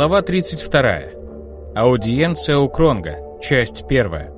Глава 32. Аудиенция у Кронга. Часть 1.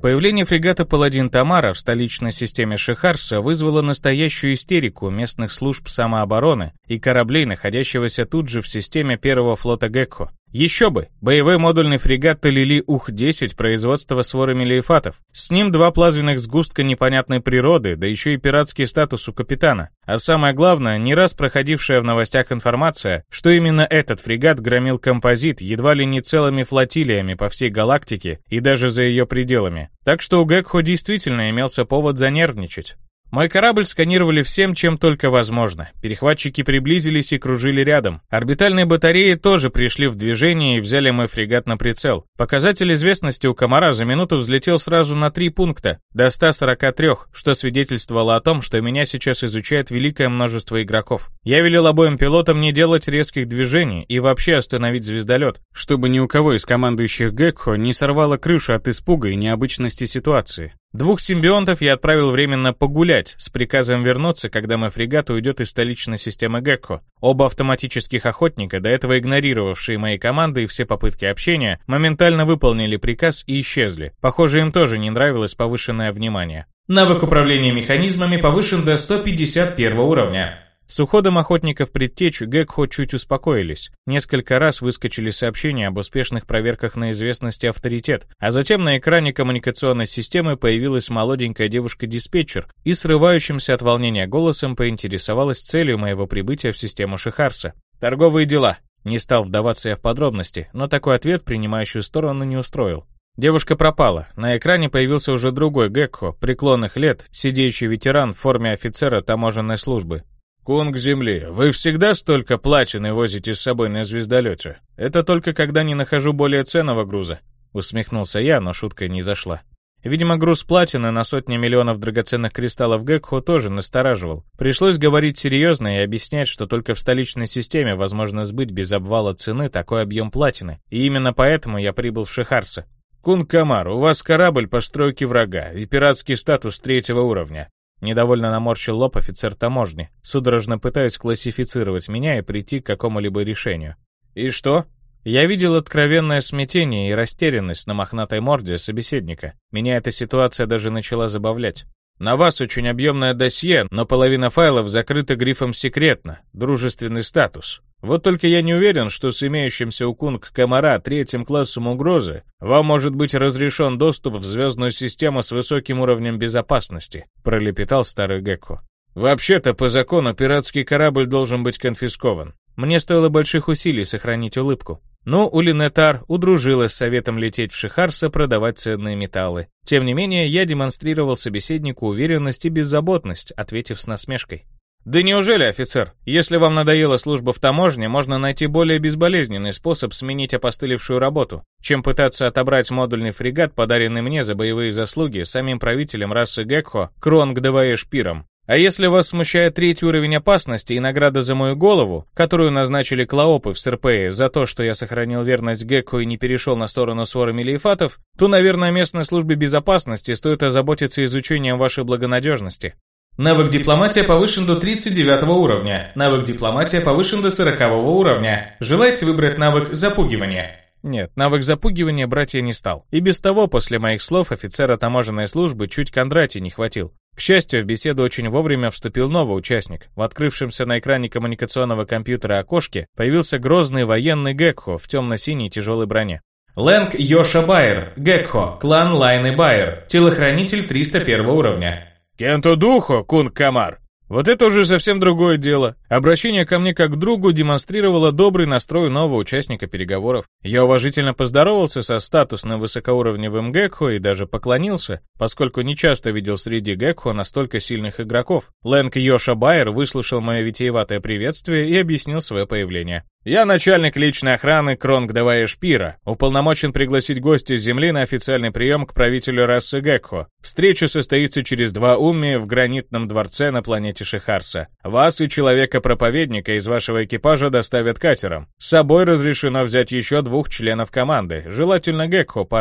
Появление фрегата «Паладин Тамара» в столичной системе Шихарса вызвало настоящую истерику местных служб самообороны и кораблей, находящегося тут же в системе первого флота Гекко. Еще бы! Боевой модульный фрегат Талили Ух-10 производства своры мелиефатов. С ним два плазменных сгустка непонятной природы, да еще и пиратский статус у капитана. А самое главное, не раз проходившая в новостях информация, что именно этот фрегат громил композит едва ли не целыми флотилиями по всей галактике и даже за ее пределами. Так что у Гекхо действительно имелся повод занервничать. Мой корабль сканировали всем, чем только возможно. Перехватчики приблизились и кружили рядом. Орбитальные батареи тоже пришли в движение и взяли мой фрегат на прицел. Показатель известности у комара за минуту взлетел сразу на три пункта, до 143, что свидетельствовало о том, что меня сейчас изучает великое множество игроков. Я велел обоим пилотам не делать резких движений и вообще остановить звездолет, чтобы ни у кого из командующих Гекхо не сорвало крышу от испуга и необычности ситуации. Двух симбионтов я отправил временно погулять с приказом вернуться, когда мой фрегат уйдет из столичной системы Гекко. Оба автоматических охотника, до этого игнорировавшие мои команды и все попытки общения, моментально выполнили приказ и исчезли. Похоже, им тоже не нравилось повышенное внимание. Навык управления механизмами повышен до 151 уровня. С уходом охотников предтечь Гекхо чуть успокоились. Несколько раз выскочили сообщения об успешных проверках на известность и авторитет, а затем на экране коммуникационной системы появилась молоденькая девушка-диспетчер и срывающимся от волнения голосом поинтересовалась целью моего прибытия в систему Шихарса. «Торговые дела». Не стал вдаваться я в подробности, но такой ответ принимающую сторону не устроил. Девушка пропала. На экране появился уже другой Гекхо, преклонных лет, сидеющий ветеран в форме офицера таможенной службы. «Кунг Земли, вы всегда столько платины возите с собой на звездолете? Это только когда не нахожу более ценного груза?» Усмехнулся я, но шутка не зашла. Видимо, груз платины на сотни миллионов драгоценных кристаллов Гекхо тоже настораживал. Пришлось говорить серьезно и объяснять, что только в столичной системе возможно сбыть без обвала цены такой объем платины. И именно поэтому я прибыл в Шихарса. «Кун Камар, у вас корабль постройки врага и пиратский статус третьего уровня. Недовольно наморщил лоб офицер таможни, судорожно пытаясь классифицировать меня и прийти к какому-либо решению. «И что?» Я видел откровенное смятение и растерянность на мохнатой морде собеседника. Меня эта ситуация даже начала забавлять. На вас очень объемное досье, но половина файлов закрыта грифом «секретно», дружественный статус. Вот только я не уверен, что с имеющимся у Кунг Комара третьим классом угрозы вам может быть разрешен доступ в звездную систему с высоким уровнем безопасности», пролепетал старый Гекко. «Вообще-то, по закону, пиратский корабль должен быть конфискован. Мне стоило больших усилий сохранить улыбку. Но Улинетар удружилась с советом лететь в Шихарса продавать ценные металлы. Тем не менее, я демонстрировал собеседнику уверенность и беззаботность, ответив с насмешкой. Да неужели, офицер? Если вам надоела служба в таможне, можно найти более безболезненный способ сменить опостылевшую работу, чем пытаться отобрать модульный фрегат, подаренный мне за боевые заслуги самим правителем расы Гекхо, Кронг Шпиром. А если вас смущает третий уровень опасности и награда за мою голову, которую назначили Клаопы в Серпее за то, что я сохранил верность Гекко и не перешел на сторону Свора Мелиефатов, то, наверное, местной службе безопасности стоит озаботиться изучением вашей благонадежности. Навык дипломатия повышен до 39 уровня. Навык дипломатия повышен до 40 уровня. Желаете выбрать навык запугивания? Нет, навык запугивания брать я не стал. И без того, после моих слов, офицера таможенной службы чуть Кондрати не хватил. К счастью, в беседу очень вовремя вступил новый участник. В открывшемся на экране коммуникационного компьютера окошке появился грозный военный Гекхо в темно-синей тяжелой броне. Лэнг Йоша Байер, Гекхо, клан Лайны Байер, телохранитель 301 уровня. «Кенто Духо, Кунг Камар!» Вот это уже совсем другое дело. Обращение ко мне как к другу демонстрировало добрый настрой нового участника переговоров. Я уважительно поздоровался со статусным высокоуровневым Гекхо и даже поклонился, поскольку не часто видел среди Гекхо настолько сильных игроков. Лэнг Йоша Байер выслушал мое витиеватое приветствие и объяснил свое появление. «Я начальник личной охраны Кронг Давая Шпира, уполномочен пригласить гостя с Земли на официальный прием к правителю расы Гекхо. Встреча состоится через два уми в гранитном дворце на планете Шихарса. Вас и человека-проповедника из вашего экипажа доставят катером. С собой разрешено взять еще двух членов команды, желательно Гекхо по.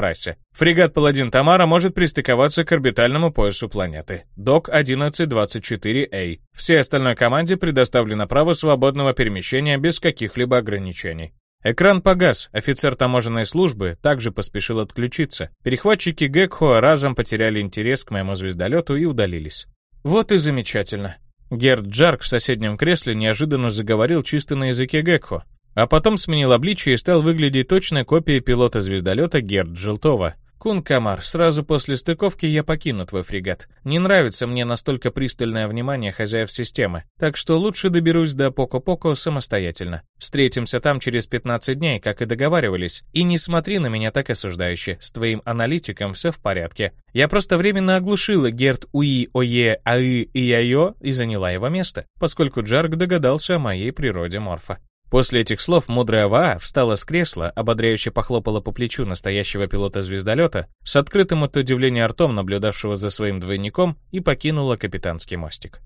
Фрегат «Паладин Тамара» может пристыковаться к орбитальному поясу планеты. Док 1124A. Всей остальной команде предоставлено право свободного перемещения без каких-либо ограничений. Экран погас, офицер таможенной службы также поспешил отключиться. Перехватчики Гекхо разом потеряли интерес к моему звездолету и удалились. Вот и замечательно. Герд Джарк в соседнем кресле неожиданно заговорил чисто на языке Гекхо, а потом сменил обличие и стал выглядеть точной копией пилота звездолета Герд Желтова. Кун Камар, сразу после стыковки я покину твой фрегат. Не нравится мне настолько пристальное внимание хозяев системы, так что лучше доберусь до Поко-Поко самостоятельно. Встретимся там через 15 дней, как и договаривались. И не смотри на меня так осуждающе, с твоим аналитиком все в порядке. Я просто временно оглушила Герт Уи Ое Аы и Яйо и заняла его место, поскольку Джарк догадался о моей природе морфа. После этих слов мудрая Ваа встала с кресла, ободряюще похлопала по плечу настоящего пилота звездолета, с открытым от удивления ртом наблюдавшего за своим двойником, и покинула капитанский мостик.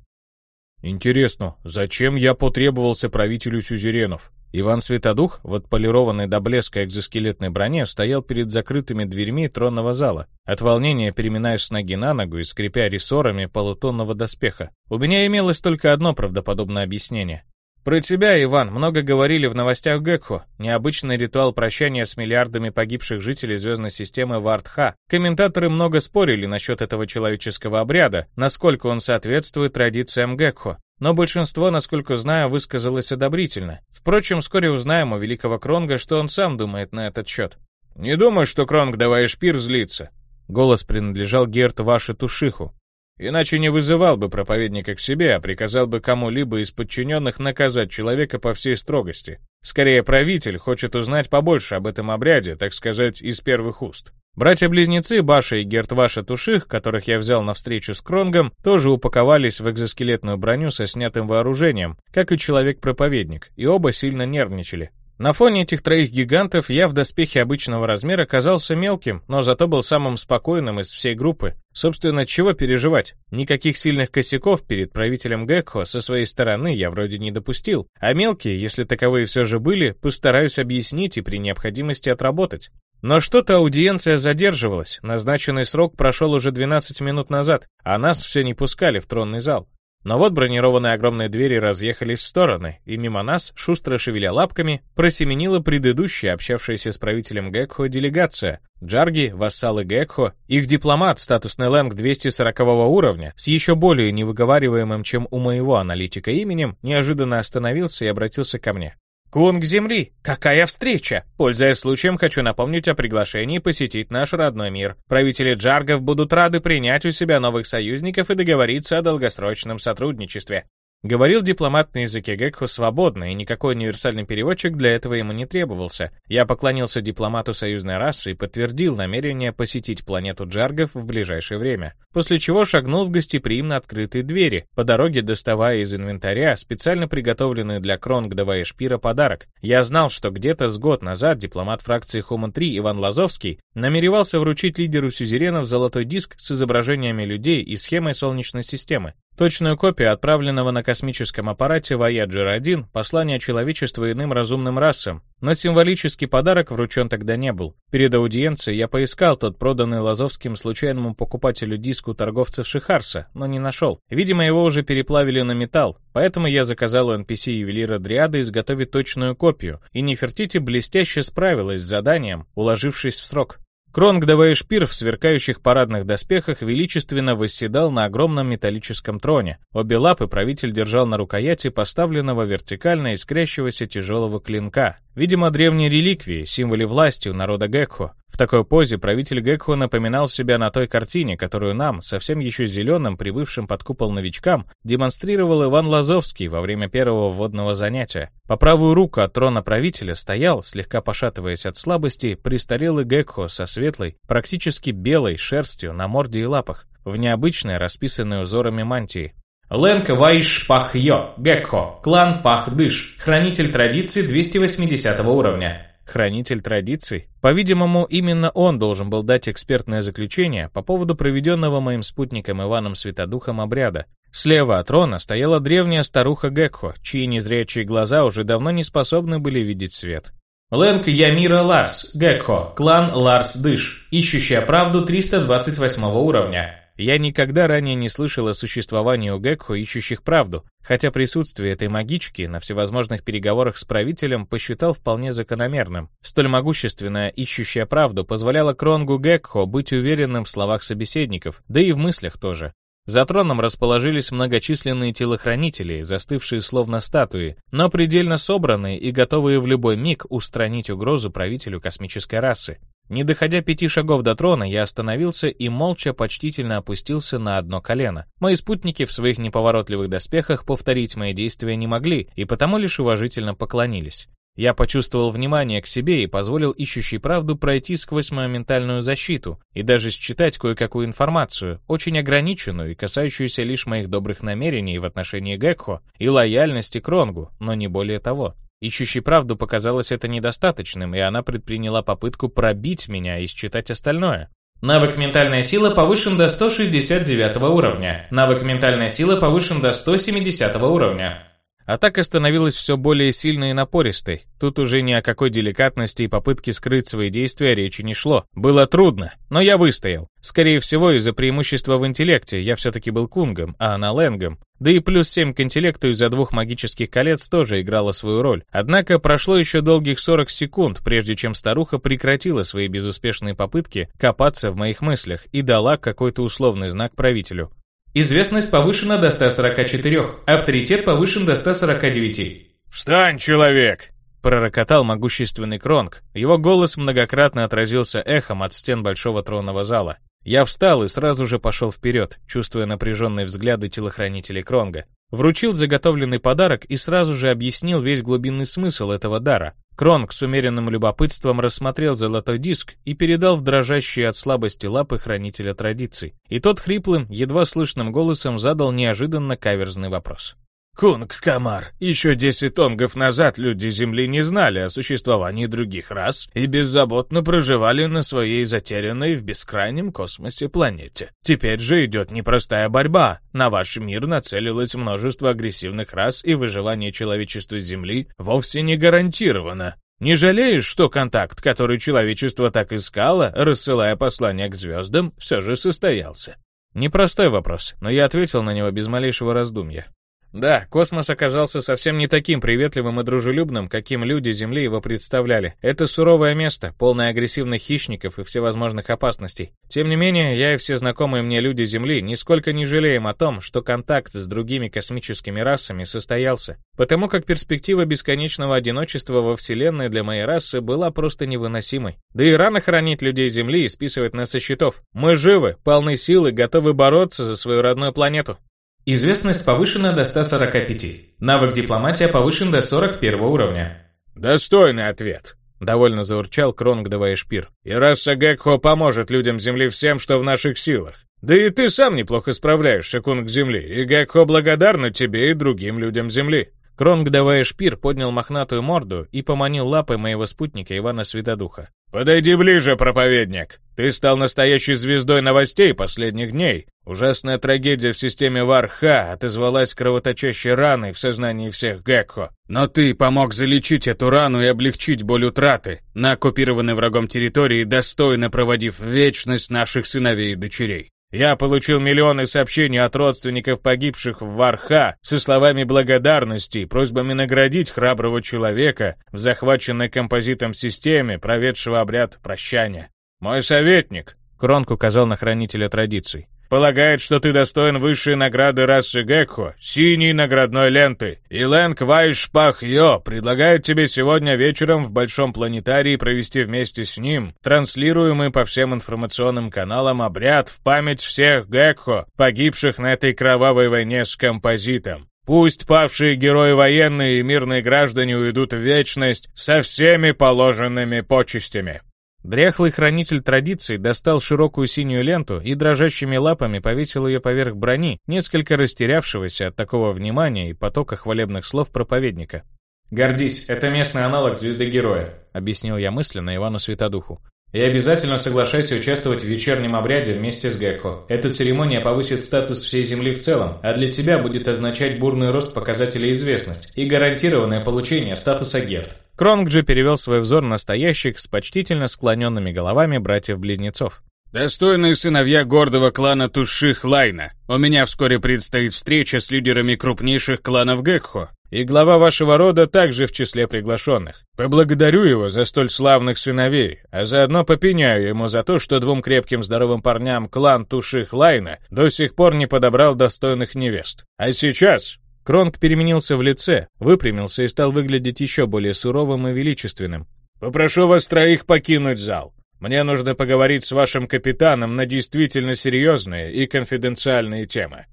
«Интересно, зачем я потребовался правителю сюзеренов?» Иван Светодух в отполированной до блеска экзоскелетной броне стоял перед закрытыми дверьми тронного зала. От волнения переминаясь с ноги на ногу и скрипя рессорами полутонного доспеха. У меня имелось только одно правдоподобное объяснение. Про тебя, Иван, много говорили в новостях Гекхо. Необычный ритуал прощания с миллиардами погибших жителей звездной системы Вартха. Комментаторы много спорили насчет этого человеческого обряда, насколько он соответствует традициям Гекхо. Но большинство, насколько знаю, высказалось одобрительно. Впрочем, вскоре узнаем у великого Кронга, что он сам думает на этот счет. «Не думаю, что Кронг, давай шпир, злится». Голос принадлежал Герт Ваши Тушиху. Иначе не вызывал бы проповедника к себе, а приказал бы кому-либо из подчиненных наказать человека по всей строгости. Скорее, правитель хочет узнать побольше об этом обряде, так сказать, из первых уст. Братья-близнецы Баша и Гертваша Туших, которых я взял на встречу с Кронгом, тоже упаковались в экзоскелетную броню со снятым вооружением, как и человек-проповедник, и оба сильно нервничали. На фоне этих троих гигантов я в доспехе обычного размера казался мелким, но зато был самым спокойным из всей группы. Собственно, чего переживать? Никаких сильных косяков перед правителем Гекхо со своей стороны я вроде не допустил, а мелкие, если таковые все же были, постараюсь объяснить и при необходимости отработать. Но что-то аудиенция задерживалась, назначенный срок прошел уже 12 минут назад, а нас все не пускали в тронный зал. Но вот бронированные огромные двери разъехались в стороны, и мимо нас, шустро шевеля лапками, просеменила предыдущая, общавшаяся с правителем Гекхо, делегация. Джарги, вассалы Гекхо, их дипломат, статусный лэнг 240 уровня, с еще более невыговариваемым, чем у моего аналитика именем, неожиданно остановился и обратился ко мне. Кунг Земли! Какая встреча! Пользуясь случаем, хочу напомнить о приглашении посетить наш родной мир. Правители Джаргов будут рады принять у себя новых союзников и договориться о долгосрочном сотрудничестве. Говорил дипломат на языке Гекхо свободно, и никакой универсальный переводчик для этого ему не требовался. Я поклонился дипломату союзной расы и подтвердил намерение посетить планету Джаргов в ближайшее время. После чего шагнул в гостеприимно открытые двери, по дороге доставая из инвентаря специально приготовленный для Кронгдова и Шпира подарок. Я знал, что где-то с год назад дипломат фракции Хуман-3 Иван Лазовский намеревался вручить лидеру сюзеренов золотой диск с изображениями людей и схемой Солнечной системы. Точную копию отправленного на космическом аппарате Voyager-1 послания человечеству иным разумным расам, но символический подарок вручен тогда не был. Перед аудиенцией я поискал тот проданный Лазовским случайному покупателю диск у торговцев Шихарса, но не нашел. Видимо, его уже переплавили на металл, поэтому я заказал у NPC-ювелира Дриада изготовить точную копию, и Нефертити блестяще справилась с заданием, уложившись в срок. Кронг Даваишпир в сверкающих парадных доспехах величественно восседал на огромном металлическом троне. Обе лапы правитель держал на рукояти поставленного вертикально искрящегося тяжелого клинка. Видимо, древние реликвии, символы власти у народа Гекхо. В такой позе правитель Гекхо напоминал себя на той картине, которую нам, совсем еще зеленым, прибывшим под купол новичкам, демонстрировал Иван Лазовский во время первого вводного занятия. По правую руку от трона правителя стоял, слегка пошатываясь от слабости, престарелый Гекхо со светлой, практически белой шерстью на морде и лапах, в необычной, расписанной узорами мантии. Лэнг Вайш Пахьё, Гекхо, клан Пахдыш, хранитель традиций 280 уровня. Хранитель традиций? По-видимому, именно он должен был дать экспертное заключение по поводу проведенного моим спутником Иваном Святодухом обряда. Слева от трона стояла древняя старуха Гекхо, чьи незрячие глаза уже давно не способны были видеть свет. Лэнг Ямира Ларс, Гекхо, клан Ларс Дыш, ищущая правду 328 уровня. Я никогда ранее не слышал о существовании у Гекхо, ищущих правду, хотя присутствие этой магички на всевозможных переговорах с правителем посчитал вполне закономерным. Столь могущественная ищущая правду позволяла Кронгу Гекхо быть уверенным в словах собеседников, да и в мыслях тоже. За троном расположились многочисленные телохранители, застывшие словно статуи, но предельно собранные и готовые в любой миг устранить угрозу правителю космической расы. Не доходя пяти шагов до трона, я остановился и молча почтительно опустился на одно колено. Мои спутники в своих неповоротливых доспехах повторить мои действия не могли, и потому лишь уважительно поклонились. Я почувствовал внимание к себе и позволил ищущей правду пройти сквозь мою ментальную защиту и даже считать кое-какую информацию, очень ограниченную и касающуюся лишь моих добрых намерений в отношении Гекхо и лояльности Кронгу, но не более того. Ищущей правду показалось это недостаточным, и она предприняла попытку пробить меня и считать остальное. Навык «Ментальная сила» повышен до 169 уровня. Навык «Ментальная сила» повышен до 170 уровня. Атака становилась все более сильной и напористой. Тут уже ни о какой деликатности и попытке скрыть свои действия речи не шло. Было трудно, но я выстоял. Скорее всего, из-за преимущества в интеллекте я все-таки был кунгом, а она ленгом. Да и плюс 7 к интеллекту из-за двух магических колец тоже играла свою роль. Однако прошло еще долгих 40 секунд, прежде чем старуха прекратила свои безуспешные попытки копаться в моих мыслях и дала какой-то условный знак правителю. Известность повышена до 144, авторитет повышен до 149. «Встань, человек!» пророкотал могущественный Кронг. Его голос многократно отразился эхом от стен большого тронного зала. Я встал и сразу же пошел вперед, чувствуя напряженные взгляды телохранителей Кронга. Вручил заготовленный подарок и сразу же объяснил весь глубинный смысл этого дара. Кронг с умеренным любопытством рассмотрел золотой диск и передал в дрожащие от слабости лапы хранителя традиций. И тот хриплым, едва слышным голосом задал неожиданно каверзный вопрос. Кунг Камар, еще десять тонгов назад люди Земли не знали о существовании других рас и беззаботно проживали на своей затерянной в бескрайнем космосе планете. Теперь же идет непростая борьба. На ваш мир нацелилось множество агрессивных рас, и выживание человечества Земли вовсе не гарантировано. Не жалеешь, что контакт, который человечество так искало, рассылая послания к звездам, все же состоялся? Непростой вопрос, но я ответил на него без малейшего раздумья. Да, космос оказался совсем не таким приветливым и дружелюбным, каким люди Земли его представляли. Это суровое место, полное агрессивных хищников и всевозможных опасностей. Тем не менее, я и все знакомые мне люди Земли нисколько не жалеем о том, что контакт с другими космическими расами состоялся, потому как перспектива бесконечного одиночества во Вселенной для моей расы была просто невыносимой. Да и рано хранить людей Земли и списывать нас со счетов. Мы живы, полны силы, готовы бороться за свою родную планету. Известность повышена до 145. Навык дипломатия повышен до 41 уровня. Достойный ответ. Довольно заурчал Кронг Давая Шпир. И раса Гекхо поможет людям Земли всем, что в наших силах. Да и ты сам неплохо справляешься, Кунг Земли, и Гекхо благодарна тебе и другим людям Земли. Кронг Давая Шпир, поднял мохнатую морду и поманил лапой моего спутника Ивана Светодуха. «Подойди ближе, проповедник. Ты стал настоящей звездой новостей последних дней. Ужасная трагедия в системе Варха отозвалась кровоточащей раной в сознании всех Гекхо. Но ты помог залечить эту рану и облегчить боль утраты, на оккупированной врагом территории, достойно проводив в вечность наших сыновей и дочерей. Я получил миллионы сообщений от родственников погибших в Варха со словами благодарности и просьбами наградить храброго человека в захваченной композитом системе, проведшего обряд прощания. Мой советник, Кронк указал на хранителя традиций, полагает, что ты достоин высшей награды расы Гекхо, синей наградной ленты. И Лэнг Вайшпах Йо предлагает тебе сегодня вечером в Большом планетарии провести вместе с ним транслируемый по всем информационным каналам обряд в память всех Гекхо, погибших на этой кровавой войне с композитом. Пусть павшие герои военные и мирные граждане уйдут в вечность со всеми положенными почестями. Дряхлый хранитель традиций достал широкую синюю ленту и дрожащими лапами повесил ее поверх брони, несколько растерявшегося от такого внимания и потока хвалебных слов проповедника. «Гордись, это местный аналог Звезды Героя», — объяснил я мысленно Ивану Светодуху. И обязательно соглашайся участвовать в вечернем обряде вместе с Гекко. Эта церемония повысит статус всей Земли в целом, а для тебя будет означать бурный рост показателей известность и гарантированное получение статуса Герд. Кронг же перевел свой взор на стоящих с почтительно склоненными головами братьев-близнецов. «Достойные сыновья гордого клана Туших Лайна, у меня вскоре предстоит встреча с лидерами крупнейших кланов Гекхо и глава вашего рода также в числе приглашенных. Поблагодарю его за столь славных сыновей, а заодно попеняю ему за то, что двум крепким здоровым парням клан Туших Лайна до сих пор не подобрал достойных невест. А сейчас Кронг переменился в лице, выпрямился и стал выглядеть еще более суровым и величественным. «Попрошу вас троих покинуть зал. Мне нужно поговорить с вашим капитаном на действительно серьезные и конфиденциальные темы».